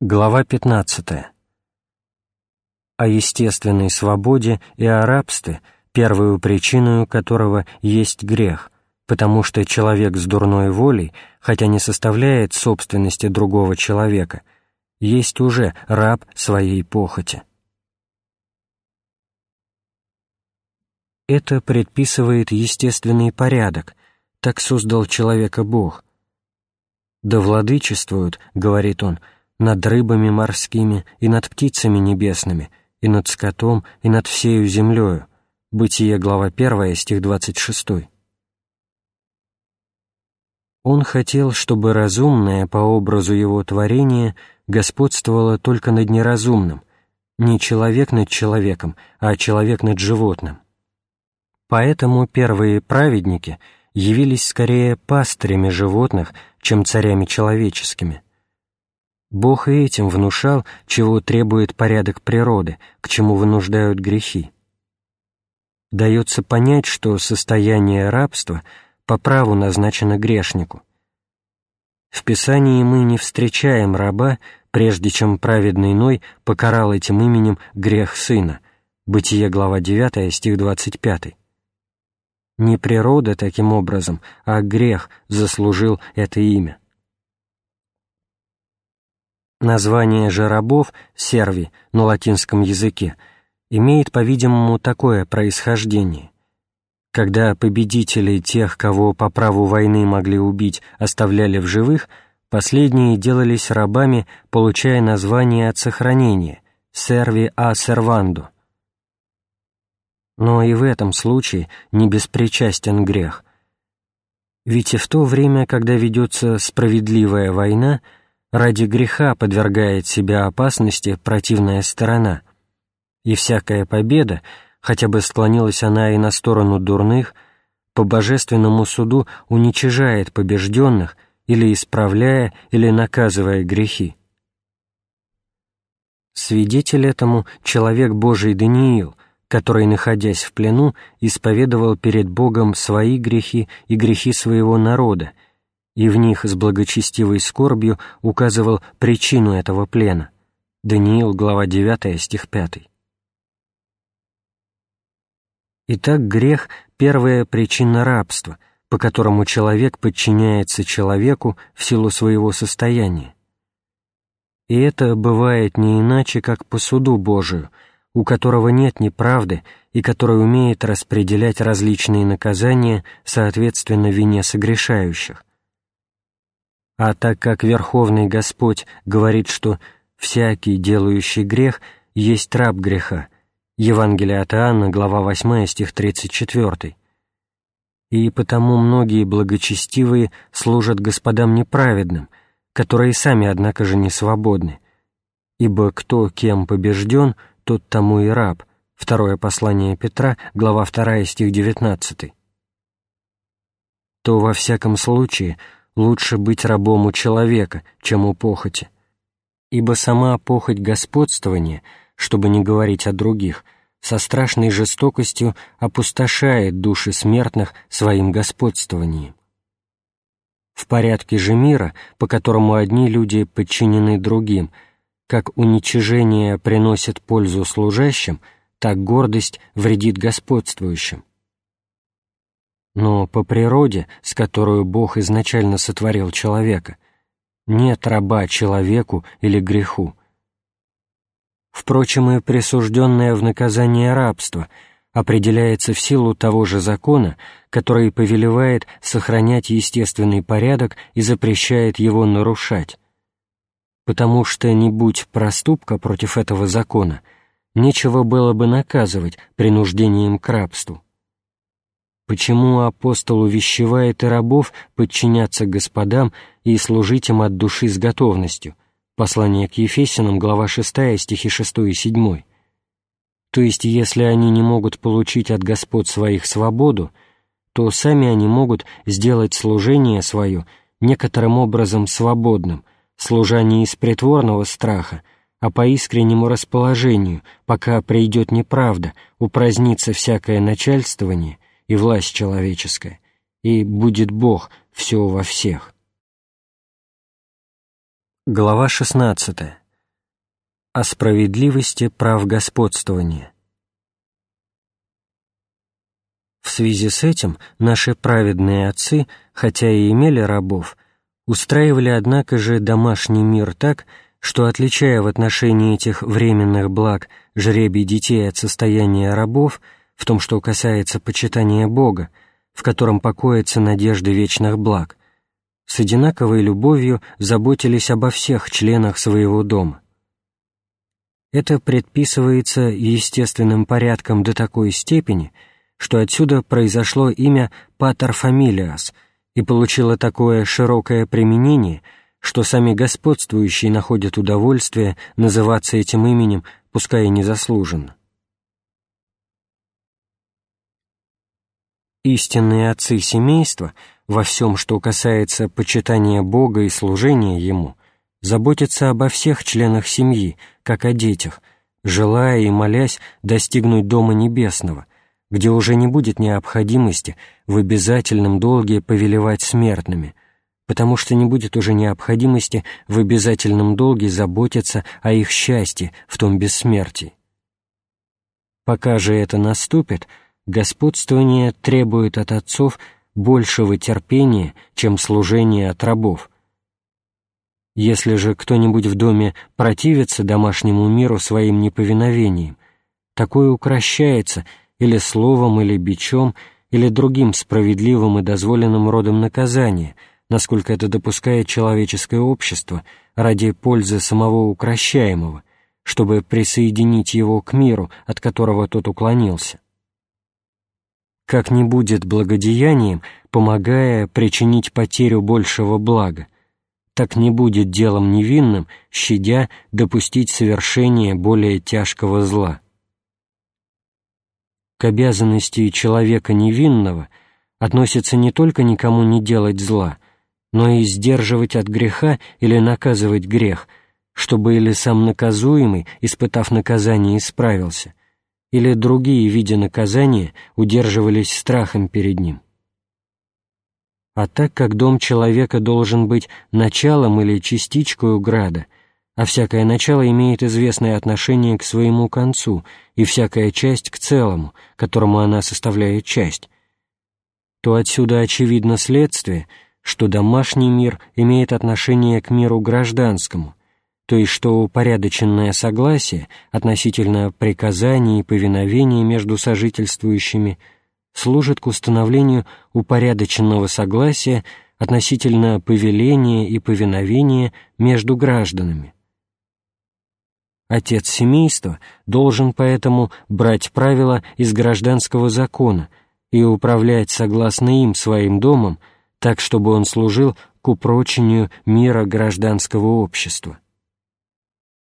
Глава 15. О естественной свободе и о рабстве, первую причину которого есть грех, потому что человек с дурной волей, хотя не составляет собственности другого человека, есть уже раб своей похоти. Это предписывает естественный порядок, так создал человека Бог. «Да владычествуют, — говорит он, — над рыбами морскими и над птицами небесными, и над скотом, и над всею землею». Бытие, глава 1, стих 26. Он хотел, чтобы разумное по образу его творения господствовало только над неразумным, не человек над человеком, а человек над животным. Поэтому первые праведники явились скорее пастырями животных, чем царями человеческими – Бог и этим внушал, чего требует порядок природы, к чему вынуждают грехи. Дается понять, что состояние рабства по праву назначено грешнику. В Писании мы не встречаем раба, прежде чем праведный Ной покарал этим именем грех сына. Бытие, глава 9, стих 25. Не природа таким образом, а грех заслужил это имя. Название же рабов, серви, на латинском языке, имеет, по-видимому, такое происхождение. Когда победители тех, кого по праву войны могли убить, оставляли в живых, последние делались рабами, получая название от сохранения «серви а серванду». Но и в этом случае не беспричастен грех. Ведь и в то время, когда ведется справедливая война – ради греха подвергает себя опасности противная сторона, и всякая победа, хотя бы склонилась она и на сторону дурных, по божественному суду уничижает побежденных или исправляя, или наказывая грехи. Свидетель этому человек Божий Даниил, который, находясь в плену, исповедовал перед Богом свои грехи и грехи своего народа, и в них с благочестивой скорбью указывал причину этого плена. Даниил, глава 9, стих 5. Итак, грех — первая причина рабства, по которому человек подчиняется человеку в силу своего состояния. И это бывает не иначе, как по суду Божию, у которого нет неправды и который умеет распределять различные наказания соответственно вине согрешающих. А так как Верховный Господь говорит, что «всякий, делающий грех, есть раб греха», Евангелие от Иоанна, глава 8, стих 34, и потому многие благочестивые служат господам неправедным, которые сами, однако же, не свободны, ибо кто кем побежден, тот тому и раб. Второе послание Петра, глава 2, стих 19. То во всяком случае лучше быть рабом у человека, чем у похоти. Ибо сама похоть господствования, чтобы не говорить о других, со страшной жестокостью опустошает души смертных своим господствованием. В порядке же мира, по которому одни люди подчинены другим, как уничижение приносит пользу служащим, так гордость вредит господствующим. Но по природе, с которой Бог изначально сотворил человека, нет раба человеку или греху. Впрочем, и присужденное в наказание рабство определяется в силу того же закона, который повелевает сохранять естественный порядок и запрещает его нарушать. Потому что, не будь проступка против этого закона, нечего было бы наказывать принуждением к рабству. Почему апостол увещевает и рабов подчиняться господам и служить им от души с готовностью? Послание к Ефесянам, глава 6, стихи 6 и 7. То есть, если они не могут получить от господ своих свободу, то сами они могут сделать служение свое некоторым образом свободным, служа не из притворного страха, а по искреннему расположению, пока придет неправда, упразднится всякое начальствование — и власть человеческая, и будет Бог все во всех. Глава 16. о справедливости прав господствования. В связи с этим наши праведные отцы, хотя и имели рабов, устраивали, однако же, домашний мир так, что, отличая в отношении этих временных благ жребий детей от состояния рабов, в том, что касается почитания Бога, в котором покоятся надежды вечных благ, с одинаковой любовью заботились обо всех членах своего дома. Это предписывается естественным порядком до такой степени, что отсюда произошло имя «патер фамилиас» и получило такое широкое применение, что сами господствующие находят удовольствие называться этим именем, пускай и незаслуженно. Истинные отцы семейства во всем, что касается почитания Бога и служения Ему, заботятся обо всех членах семьи, как о детях, желая и молясь достигнуть Дома Небесного — где уже не будет необходимости в обязательном долге повелевать смертными, потому что не будет уже необходимости в обязательном долге заботиться о их счастье в том бессмертии. Пока же это наступит, господствование требует от отцов большего терпения, чем служение от рабов. Если же кто-нибудь в доме противится домашнему миру своим неповиновением, такое укращается — или словом, или бичом, или другим справедливым и дозволенным родом наказания, насколько это допускает человеческое общество ради пользы самого укращаемого, чтобы присоединить его к миру, от которого тот уклонился. Как не будет благодеянием, помогая причинить потерю большего блага, так не будет делом невинным, щадя допустить совершение более тяжкого зла. К обязанности человека невинного относится не только никому не делать зла, но и сдерживать от греха или наказывать грех, чтобы или сам наказуемый, испытав наказание, исправился, или другие, видя наказания, удерживались страхом перед ним. А так как дом человека должен быть началом или частичкой града — а всякое начало имеет известное отношение к своему концу, и всякая часть к целому, которому она составляет часть, то отсюда очевидно следствие, что домашний мир имеет отношение к миру гражданскому, то есть что упорядоченное согласие относительно приказаний и повиновения между сожительствующими служит к установлению упорядоченного согласия относительно повеления и повиновения между гражданами Отец семейства должен поэтому брать правила из гражданского закона и управлять согласно им своим домом, так, чтобы он служил к упрочению мира гражданского общества.